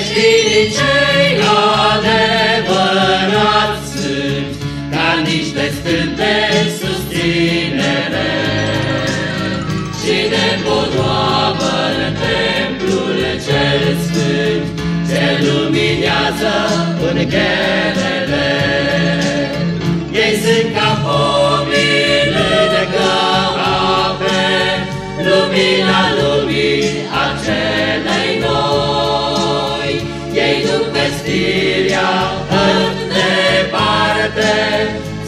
Creștinii cei adevărați sunt ca niște stâlpe susținere și de podoabă în templul cel sfânt ce luminează în gherele. Ei sunt ca duc vestirea în departe,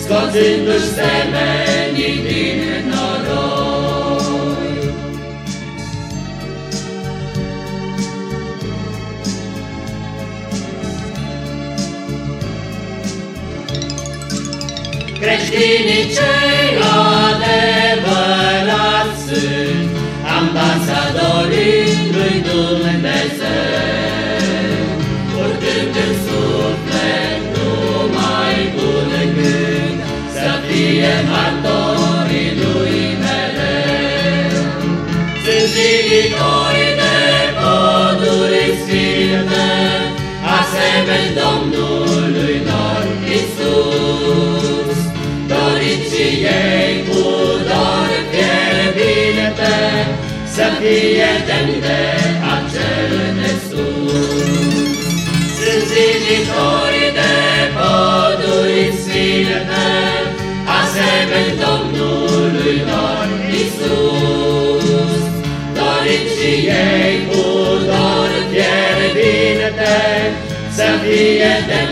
scoțându-și semenii din noroi. Creștinii cei adevărați sunt ambasadorii Sunt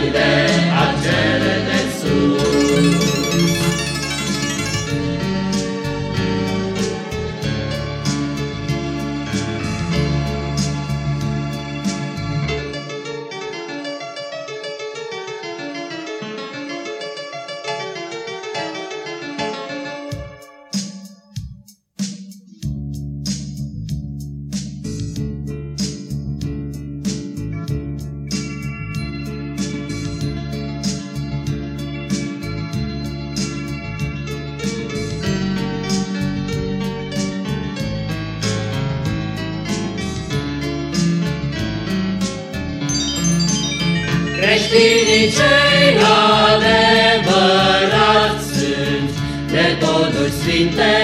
fie Creștinii cei adevărați sunt, de poduri sfinte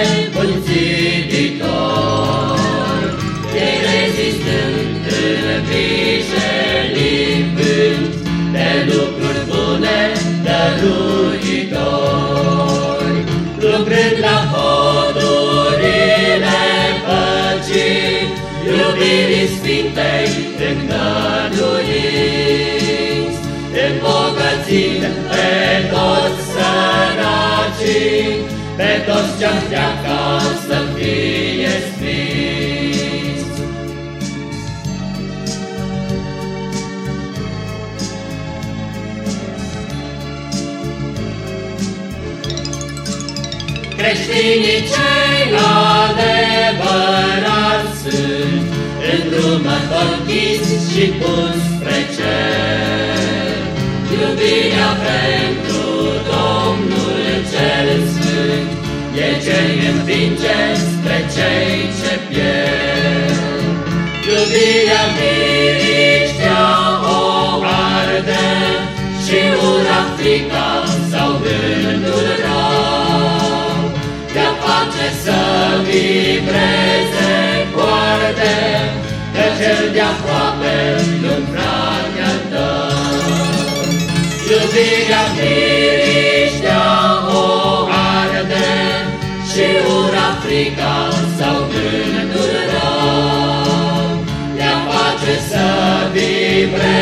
săracii, pe toți ce-am de acasă fie sfinți. Creștinii cei adevărați sunt, îndrumători chis și pus e ce învinge spre cei ce pierd. Iubirea miriștea o arde și ura frica sau gândul rău. De-a face să vibreze coarde, că cel de-aproape nu-mi frate tău. Iubirea miriștea frica sau gândul rău. De-a face să vibreze